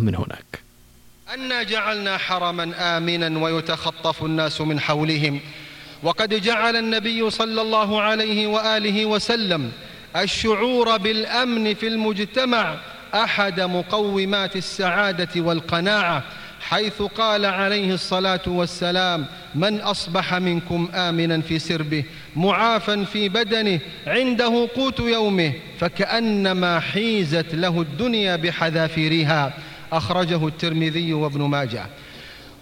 من هناك. أنا جعلنا حرما آمنا ويتخطف الناس من حولهم وقد جعل النبي صلى الله عليه وآله وسلم الشعور بالأمن في المجتمع أحد مقومات السعادة والقناعة حيث قال عليه الصلاة والسلام من أصبح منكم آمنا في سربه معافا في بدنه عنده قوت يومه فكأنما حيزت له الدنيا بحذافيرها. أخرجه الترمذي وابن ماجه.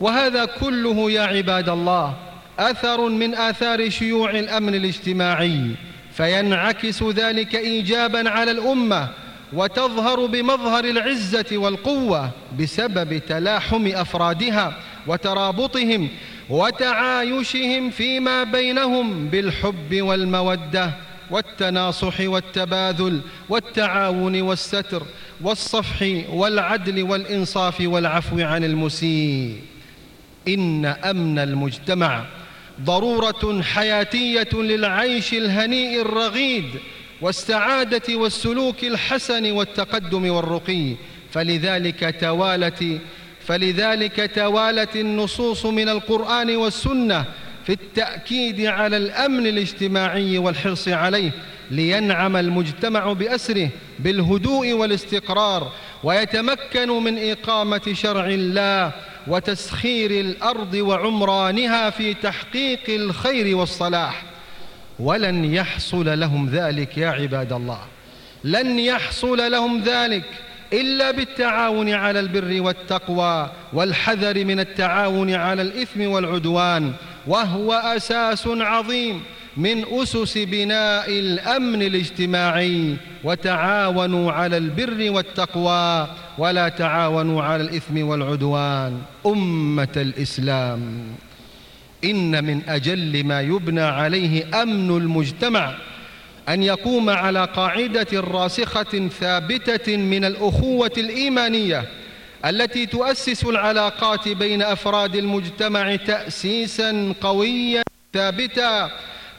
وهذا كله يا عباد الله أثر من آثار شيوع الأمن الاجتماعي فينعكس ذلك إيجابا على الأمة وتظهر بمظهر العزة والقوة بسبب تلاحم أفرادها وترابطهم وتعايشهم فيما بينهم بالحب والمودة. والتناصح والتباذل والتعاون والستر والصفح والعدل والإنصاف والعفو عن المسيء. إن أمن المجتمع ضرورة حياتية للعيش الهنيء الرغيد والسعادة والسلوك الحسن والتقدم والرقي. فلذلك توالت فلذلك توالت النصوص من القرآن والسنة في التأكيد على الأمن الاجتماعي والحرص عليه لينعم المجتمع بأسره بالهدوء والاستقرار ويتمكن من إقامة شرع الله وتسخير الأرض وعمرانها في تحقيق الخير والصلاح. ولن يحصل لهم ذلك يا عباد الله. لن يحصل لهم ذلك إلا بالتعاون على البر والتقوى والحذر من التعاون على الإثم والعدوان وهو أساس عظيم من أسس بناء الأمن الاجتماعي. وتعاونوا على البر والتقوى ولا تعاونوا على الإثم والعدوان. أمة الإسلام. إن من أجل ما يبنى عليه أمن المجتمع أن يقوم على قاعدة راسخة ثابتة من الأخوة الإيمانية. التي تؤسس العلاقات بين أفراد المجتمع تأسيسا قويا ثابتا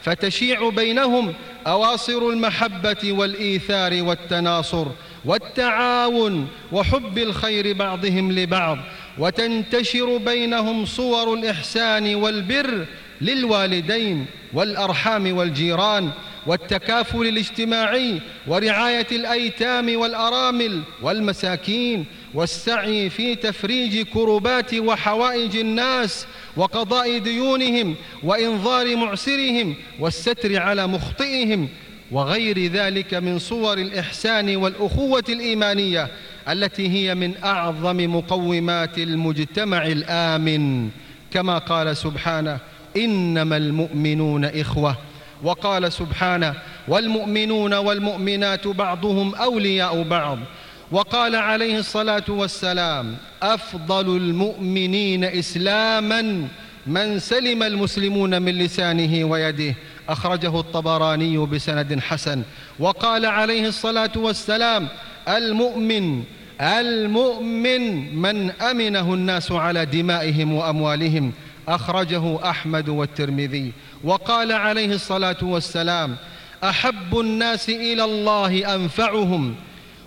فتشيع بينهم أواصر المحبة والإيثار والتناصر والتعاون وحب الخير بعضهم لبعض وتنتشر بينهم صور الإحسان والبر للوالدين والأرحام والجيران والتكافل الاجتماعي ورعاية الأيتام والأرامل والمساكين والسعي في تفريج كربات وحوائج الناس وقضاء ديونهم وإنظار معسرهم والستر على مخطئهم وغير ذلك من صور الإحسان والأخوة الإيمانية التي هي من أعظم مقومات المجتمع الآمن. كما قال سبحانه إنما المؤمنون إخوة. وقال سبحانه والمؤمنون والمؤمنات بعضهم أولياء بعض. وقال عليه الصلاة والسلام أفضل المؤمنين إسلاما من سلم المسلمون من لسانه ويده. أخرجه الطبراني بسند حسن. وقال عليه الصلاة والسلام المؤمن المؤمن من أمنه الناس على دمائهم وأموالهم. أخرجه أحمد والترمذي. وقال عليه الصلاة والسلام أحب الناس إلى الله أنفعهم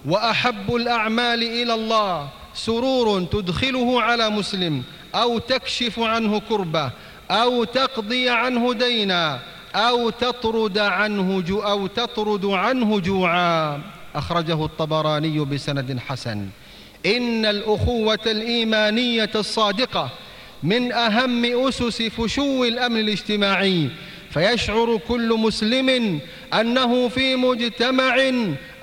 وأحب الأعمال إلى الله سرور تدخله على مسلم أو تكشف عنه كربة أو تقضي عنه دينا أو تطرد عنه جو أو تطرد عنه جوعا. أخرجه الطبراني بسند حسن. إن الأخوة الإيمانية الصادقة من أهم أسس فشو الأمن الاجتماعي. فيشعر كل مسلم أنه في مجتمع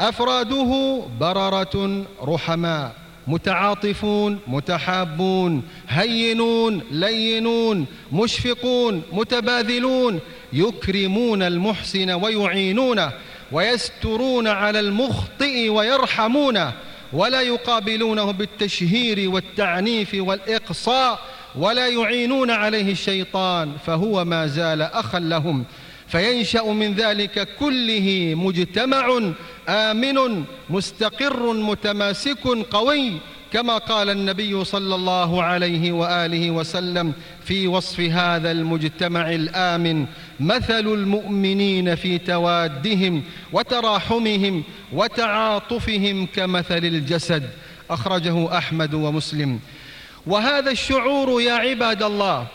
أفراده بررة رحماء متعاطفون متحابون هينون لينون مشفقون متباذلون يكرمون المحسن ويعينونه ويسترون على المخطئ ويرحمونه ولا يقابلونه بالتشهير والتعنيف والإقصاء ولا يعينون عليه الشيطان فهو ما زال أخا لهم. فينشأ من ذلك كله مجتمع آمن مستقر متماسك قوي كما قال النبي صلى الله عليه وآله وسلم في وصف هذا المجتمع الآمن مثل المؤمنين في توادهم وتراحمهم وتعاطفهم كمثل الجسد أخرجه أحمد ومسلم. وهذا الشعور يا عباد الله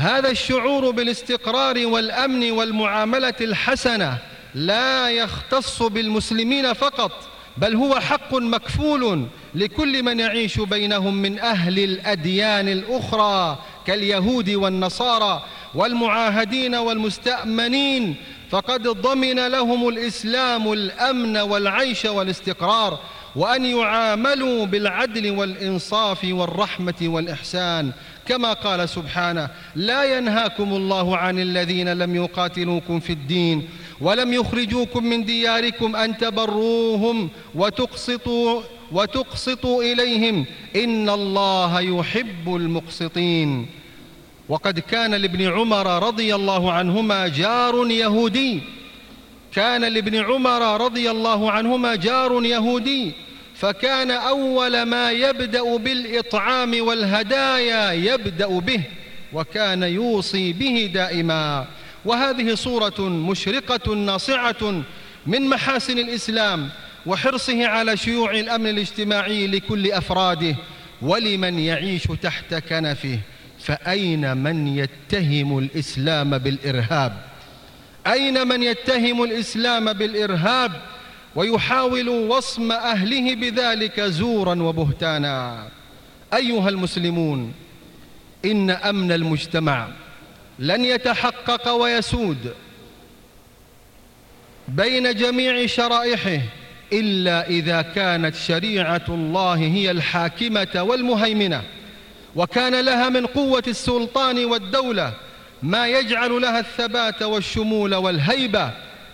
هذا الشعور بالاستقرار والأمن والمعاملة الحسنة لا يختص بالمسلمين فقط بل هو حق مكفول لكل من يعيش بينهم من أهل الأديان الأخرى كاليهود والنصارى والمعاهدين والمستأمنين. فقد ضمن لهم الإسلام الأمن والعيش والاستقرار وأن يعاملوا بالعدل والإنصاف والرحمة والإحسان. كما قال سبحانه لا ينهاكم الله عن الذين لم يقاتلوكم في الدين ولم يخرجوكم من دياركم أن تبروهم وتقسطوا, وتقسطوا إليهم. إن الله يحب المقسطين. وقد كان لابن عمر رضي الله عنهما جار يهودي. كان لابن عمر رضي الله عنهما جار يهودي. فكان أول ما يبدأ بالإطعام والهدايا يبدأ به وكان يوصي به دائما. وهذه صورة مشرقة ناصعة من محاسن الإسلام وحرصه على شيوع الأمن الاجتماعي لكل أفراده ولمن يعيش تحت كنفه فأين من يتهم الإسلام بالإرهاب؟ أين من يتهم الإسلام بالإرهاب؟ ويحاول وصم أهله بذلك زورا وبهتانا. أيها المسلمون إن أمن المجتمع لن يتحقق ويسود بين جميع شرائحه إلا إذا كانت شريعة الله هي الحاكمة والمهيمنة وكان لها من قوة السلطان والدولة ما يجعل لها الثبات والشمول والهيبة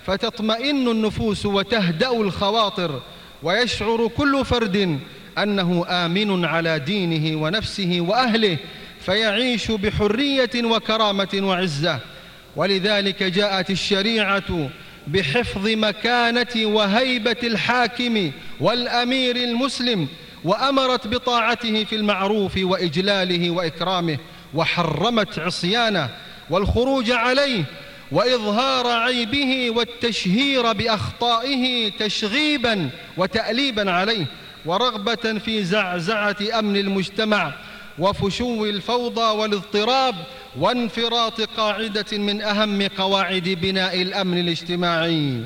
فتطمئن النفوس وتهدأ الخواطر ويشعر كل فرد أنه آمن على دينه ونفسه وأهله فيعيش بحرية وكرامة وعزة. ولذلك جاءت الشريعة بحفظ مكانة وهيبة الحاكم والأمير المسلم وأمرت بطاعته في المعروف وإجلاله وإكرامه وحرمت عصيانه والخروج عليه وإظهار عيبه والتشهير بأخطائه تشغيبا وتأليبا عليه ورغبة في زعزعة أمن المجتمع وفشو الفوضى والاضطراب وانفراط قاعدة من أهم قواعد بناء الأمن الاجتماعي.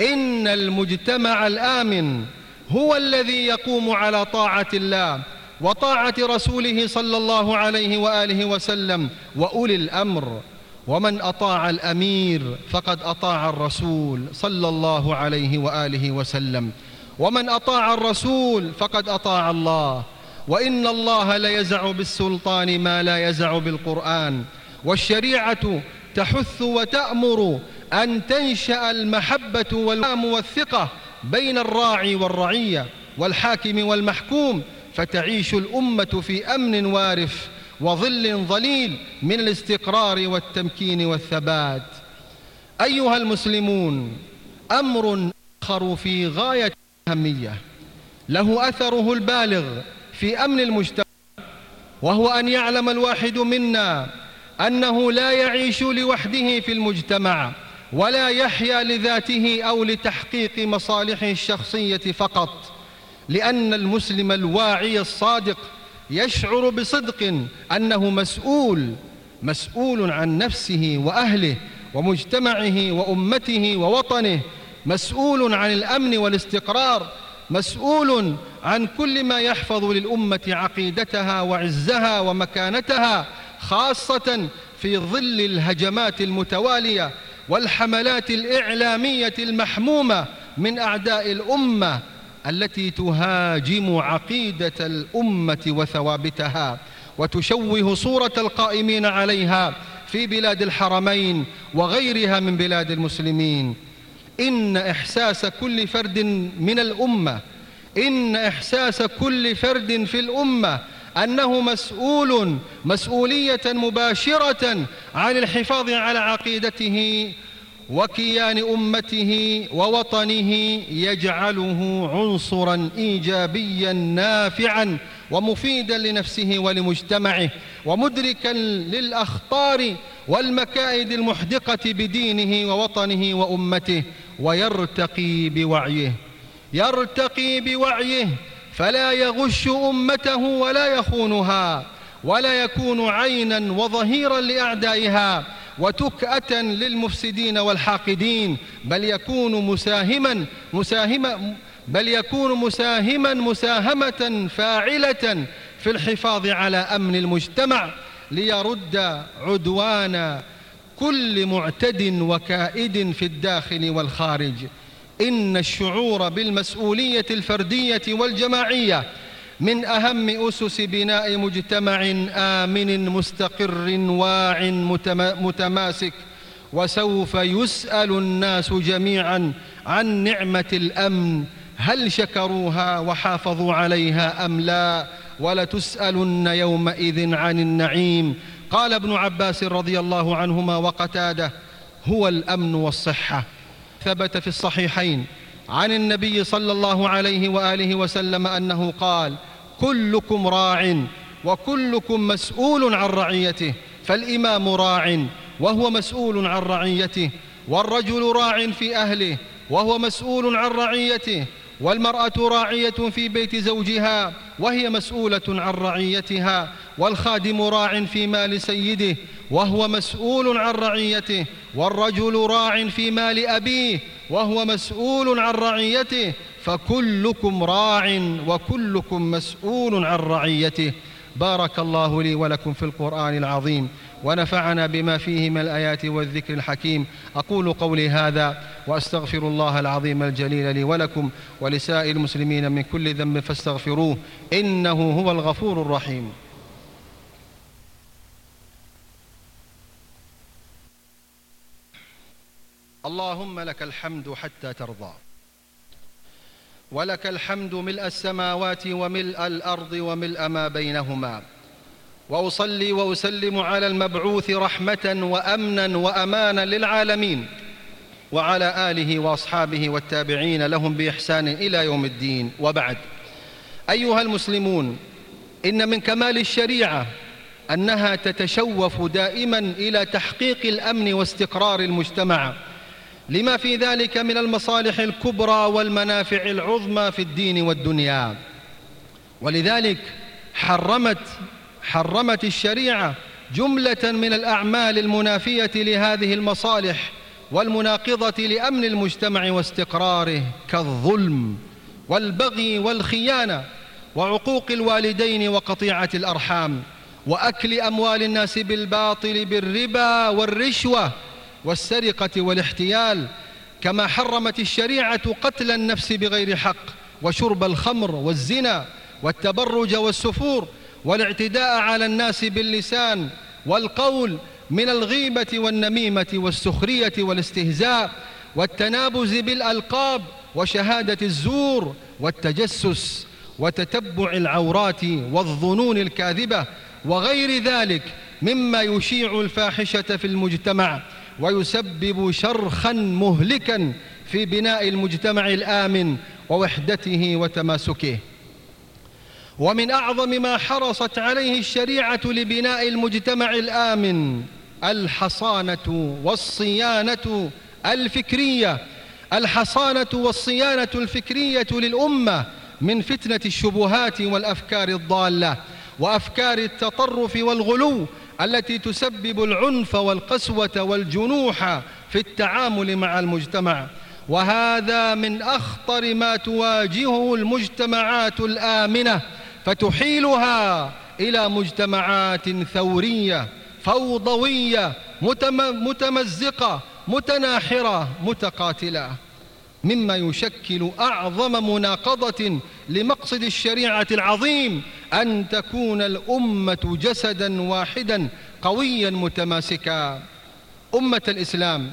إن المجتمع الآمن هو الذي يقوم على طاعة الله وطاعة رسوله صلى الله عليه وآله وسلم وأولي الأمر. ومن أطاع الأمير فقد أطاع الرسول صلى الله عليه وآله وسلم. ومن أطاع الرسول فقد أطاع الله. وإن الله ليزع بالسلطان ما لا يزع بالقرآن. والشريعة تحث وتأمر أن تنشأ المحبة والوام والثقة بين الراعي والرعية والحاكم والمحكوم. فتعيش الأمة في أمن وارف وظل ظليل من الاستقرار والتمكين والثبات. أيها المسلمون أمر آخر في غاية الأهمية. له أثره البالغ في أمن المجتمع وهو أن يعلم الواحد منا أنه لا يعيش لوحده في المجتمع ولا يحيا لذاته أو لتحقيق مصالحه الشخصية فقط لأن المسلم الواعي الصادق يشعر بصدق أنه مسؤول مسؤول عن نفسه وأهله ومجتمعه وأمته ووطنه مسؤول عن الأمن والاستقرار مسؤول عن كل ما يحفظ للأمة عقيدتها وعزها ومكانتها خاصة في ظل الهجمات المتوالية والحملات الإعلامية المحمومة من أعداء الأمة التي تهاجم عقيدة الأمة وثوابتها وتشوه صورة القائمين عليها في بلاد الحرمين وغيرها من بلاد المسلمين. إن إحساس كل فرد من الأمة إن إحساس كل فرد في الأمة أنه مسؤول مسؤولية مباشرة عن الحفاظ على عقيدته وكيان أمته ووطنه يجعله عنصرا إيجابيا نافعا ومفيدا لنفسه ولمجتمعه ومدركا للأخطار والمكائد المحدقة بدينه ووطنه وأمته ويرتقي بوعيه. يرتقي بوعيه. فلا يغش أمته ولا يخونها ولا يكون عينا وظهيرا لأعدائها وتكأة للمفسدين والحاقدين بل يكون مساهما مساهما بل يكون مساهما مساهمة فاعلة في الحفاظ على أمن المجتمع ليرد عدوان كل معتد وكائد في الداخل والخارج. إن الشعور بالمسؤولية الفردية والجماعية من أهم أسس بناء مجتمع آمن مستقر واع متماسك وسوف يسأل الناس جميعا عن نعمة الأمن هل شكروها وحافظوا عليها أم لا؟ ولتسألن يومئذ عن النعيم. قال ابن عباس رضي الله عنهما وقتاده هو الأمن والصحة. ثبت في الصحيحين عن النبي صلى الله عليه وآله وسلم أنه قال كلكم راع وكلكم مسؤول عن رعيته فالإمام راع وهو مسؤول عن رعيته والرجل راع في أهله وهو مسؤول عن رعيته والمرأة راعية في بيت زوجها وهي مسؤولة عن رعيتها والخادم راع في مال سيده وهو مسؤول عن رعيته والرجل راع في مال أبيه وهو مسؤول عن رعيته فكلكم راع وكلكم مسؤول عن رعيته. بارك الله لي ولكم في القرآن العظيم. ونفعنا بما فيه من الآيات والذكر الحكيم. أقول قولي هذا وأستغفر الله العظيم الجليل لي ولكم ولسائر المسلمين من كل ذنب فاستغفروه إنه هو الغفور الرحيم. اللهم لك الحمد حتى ترضى. ولك الحمد ملء السماوات وملء الأرض وملء ما بينهما. وأصلي وأسلم على المبعوث رحمة وأمنا وأمانا للعالمين وعلى آله وأصحابه والتابعين لهم بإحسان إلى يوم الدين. وبعد. أيها المسلمون إن من كمال الشريعة أنها تتشوف دائما إلى تحقيق الأمن واستقرار المجتمع لما في ذلك من المصالح الكبرى والمنافع العظمى في الدين والدنيا. ولذلك حرمت حرمت الشريعة جملة من الأعمال المنافية لهذه المصالح والمناقضة لأمن المجتمع واستقراره كالظلم والبغي والخيانة وعقوق الوالدين وقطيعة الأرحام وأكل أموال الناس بالباطل بالربا والرشوة والسرقة والاحتيال كما حرمت الشريعة قتل النفس بغير حق وشرب الخمر والزنا والتبرج والسفور والاعتداء على الناس باللسان والقول من الغيبة والنميمة والسخرية والاستهزاء والتنابز بالألقاب وشهادة الزور والتجسس وتتبع العورات والظنون الكاذبة وغير ذلك مما يشيع الفاحشة في المجتمع ويسبب شرخا مهلكا في بناء المجتمع الآمن ووحدته وتماسكه. ومن أعظم ما حرصت عليه الشريعة لبناء المجتمع الآمن الحصانة والصيانة الفكرية. الحصانة والصيانة الفكرية للأمة من فتنة الشبهات والأفكار الضالة وأفكار التطرف والغلو التي تسبب العنف والقسوة والجنوح في التعامل مع المجتمع. وهذا من أخطر ما تواجهه المجتمعات الآمنة فتحيلها إلى مجتمعات ثورية فوضوية متمزقة متناحرة متقاتلة. مما يشكل أعظم مناقضة لمقصد الشريعة العظيم أن تكون الأمة جسدا واحدا قويا متماسكا. أمة الإسلام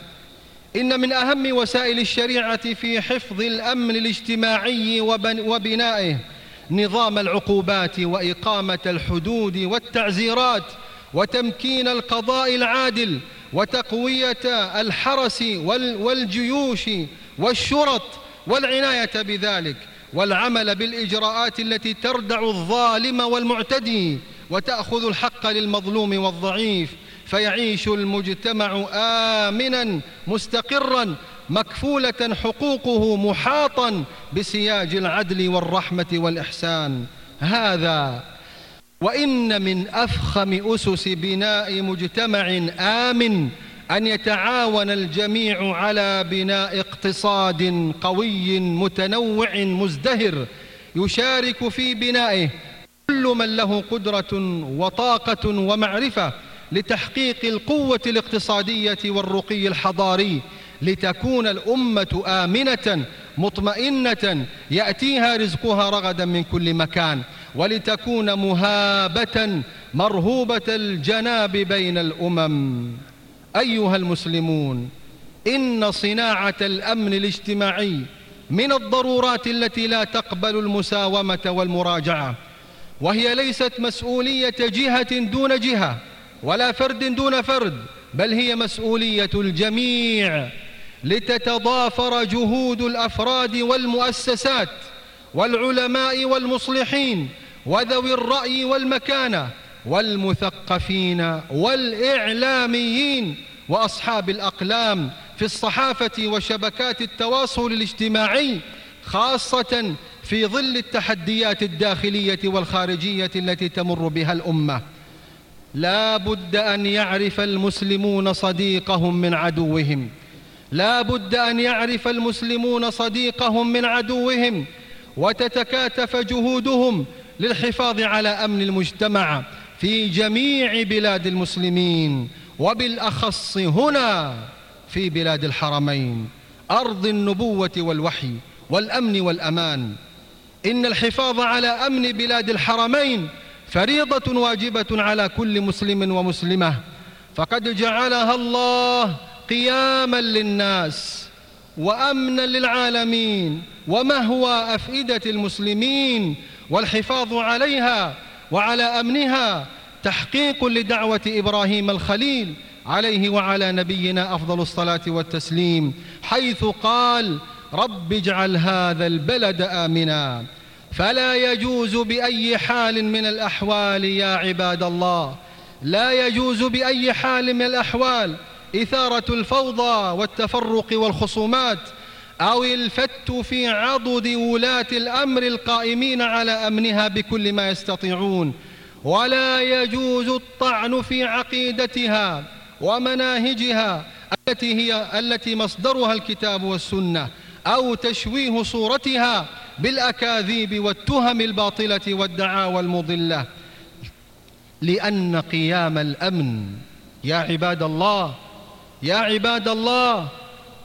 إن من أهم وسائل الشريعة في حفظ الأمن الاجتماعي وبنائه نظام العقوبات وإقامة الحدود والتعزيرات وتمكين القضاء العادل وتقوية الحرس والجيوش والشرط والعناية بذلك والعمل بالإجراءات التي تردع الظالم والمعتدي وتأخذ الحق للمظلوم والضعيف فيعيش المجتمع آمنا مستقرا مكفولة حقوقه محاطا بسياج العدل والرحمة والإحسان. هذا وإن من أفخم أسس بناء مجتمع آمن أن يتعاون الجميع على بناء اقتصاد قوي متنوع مزدهر يشارك في بنائه كل من له قدرة وطاقة ومعرفة لتحقيق القوة الاقتصادية والرقي الحضاري لتكون الأمة آمنة مطمئنة يأتيها رزقها رغدا من كل مكان ولتكون مهابة مرهوبة الجناب بين الأمم. أيها المسلمون إن صناعة الأمن الاجتماعي من الضرورات التي لا تقبل المساومة والمراجعة وهي ليست مسؤولية جهة دون جهة ولا فرد دون فرد بل هي مسؤولية الجميع. لتتضافر جهود الأفراد والمؤسسات والعلماء والمصلحين وذوي الرأي والمكانة والمثقفين والإعلاميين وأصحاب الأقلام في الصحافة وشبكات التواصل الاجتماعي خاصة في ظل التحديات الداخلية والخارجية التي تمر بها الأمة. لا بد أن يعرف المسلمون صديقهم من عدوهم. لا بد أن يعرف المسلمون صديقهم من عدوهم وتتكاتف جهودهم للحفاظ على أمن المجتمع في جميع بلاد المسلمين وبالأخص هنا في بلاد الحرمين. أرض النبوة والوحي والأمن والأمان. إن الحفاظ على أمن بلاد الحرمين فريضة واجبة على كل مسلم ومسلمة. فقد جعلها الله قياما للناس وأمنا للعالمين ومهوى أفئدة المسلمين والحفاظ عليها وعلى أمنها تحقيق لدعوة إبراهيم الخليل عليه وعلى نبينا أفضل الصلاة والتسليم حيث قال رب اجعل هذا البلد آمنا فلا يجوز بأي حال من الأحوال يا عباد الله لا يجوز بأي حال من الأحوال إثارة الفوضى والتفرق والخصومات أو الفت في عضد ولاة الأمر القائمين على أمنها بكل ما يستطيعون. ولا يجوز الطعن في عقيدتها ومناهجها التي هي التي مصدرها الكتاب والسنة أو تشويه صورتها بالأكاذيب والتهم الباطلة والدعاوى المضلة. لأن قيام الأمن يا عباد الله يا عباد الله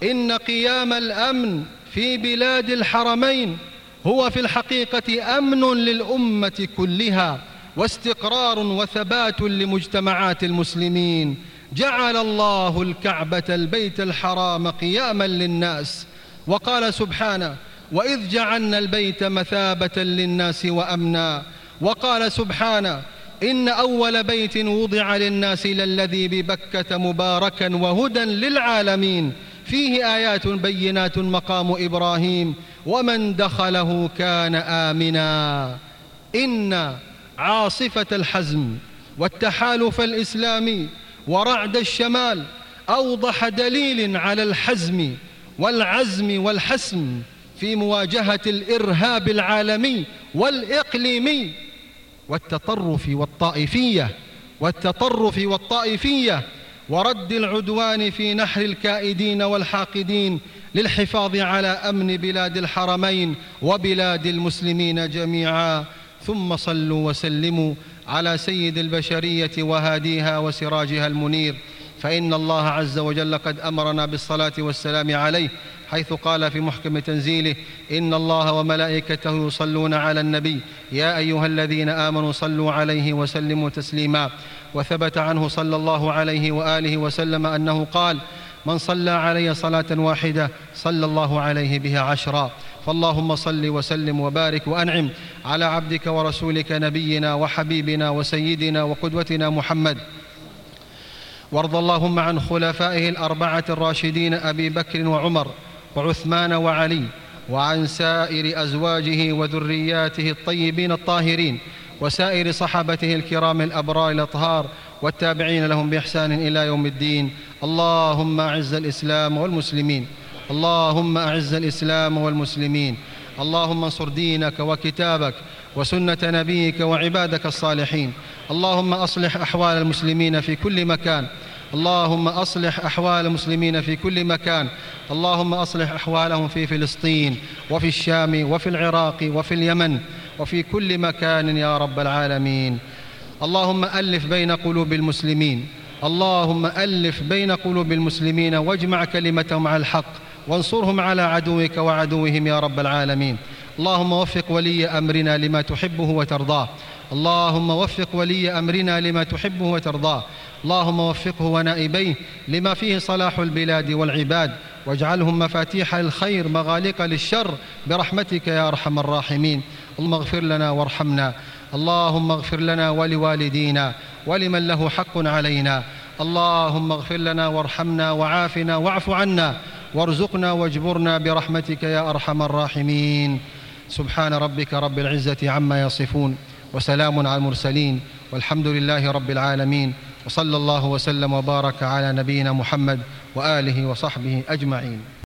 إن قيام الأمن في بلاد الحرمين هو في الحقيقة أمن للأمة كلها واستقرار وثبات لمجتمعات المسلمين. جعل الله الكعبة البيت الحرام قياما للناس. وقال سبحانه وإذ جعلنا البيت مثابة للناس وأمنا وقال سبحانه إن أول بيت وضع للناس للذي ببكة مباركا وهدى للعالمين. فيه آيات بينات مقام إبراهيم. ومن دخله كان آمنا. إن عاصفة الحزم والتحالف الإسلامي ورعد الشمال أوضح دليل على الحزم والعزم والحسم في مواجهة الإرهاب العالمي والإقليمي والتطرف والطائفية والتطرف والطائفية ورد العدوان في نحر الكائدين والحاقدين للحفاظ على أمن بلاد الحرمين وبلاد المسلمين جميعا. ثم صلوا وسلموا على سيد البشرية وهاديها وسراجها المنير. فإن الله عز وجل قد أمرنا بالصلاة والسلام عليه حيث قال في محكم تنزيله إن الله وملائكته يصلون على النبي يا أيها الذين آمنوا صلوا عليه وسلموا تسليما. وثبت عنه صلى الله عليه وآله وسلم أنه قال من صلى علي صلاة واحدة صلى الله عليه بها عشرا. فاللهم صل وسلم وبارك وأنعم على عبدك ورسولك نبينا وحبيبنا وسيدنا وقدوتنا محمد. وارض اللهم عن خلفائه الأربعة الراشدين أبي بكر وعمر. وعثمان وعلي وعن سائر أزواجه وذرياته الطيبين الطاهرين وسائر صحابته الكرام الأبرار الأطهار والتابعين لهم بإحسان إلى يوم الدين. اللهم أعز الإسلام والمسلمين. اللهم أعز الإسلام والمسلمين. اللهم انصر دينك وكتابك وسنة نبيك وعبادك الصالحين. اللهم أصلح أحوال المسلمين في كل مكان. اللهم أصلح أحوال المسلمين في كل مكان. اللهم أصلح أحوالهم في فلسطين وفي الشام وفي العراق وفي اليمن وفي كل مكان يا رب العالمين. اللهم ألف بين قلوب المسلمين. اللهم ألف بين قلوب المسلمين واجمع كلمتهم على الحق وانصرهم على عدوك وعدوهم يا رب العالمين. اللهم وفق ولي أمرنا لما تحبه وترضاه. اللهم وفق ولي أمرنا لما تحبه وترضاه. اللهم وفقه ونائبيه لما فيه صلاح البلاد والعباد. واجعلهم مفاتيح الخير مغالق للشر. برحمتك يا أرحم الراحمين. اللهم اغفر لنا وارحمنا. اللهم اغفر لنا ولوالدينا ولمن له حق علينا. اللهم اغفر لنا وارحمنا وعافنا واعف عنا. وارزقنا واجبرنا برحمتك يا أرحم الراحمين. سبحان ربك رب العزة عما يصفون وسلام على المرسلين والحمد لله رب العالمين وصلى الله وسلم وبارك على نبينا محمد وآله وصحبه أجمعين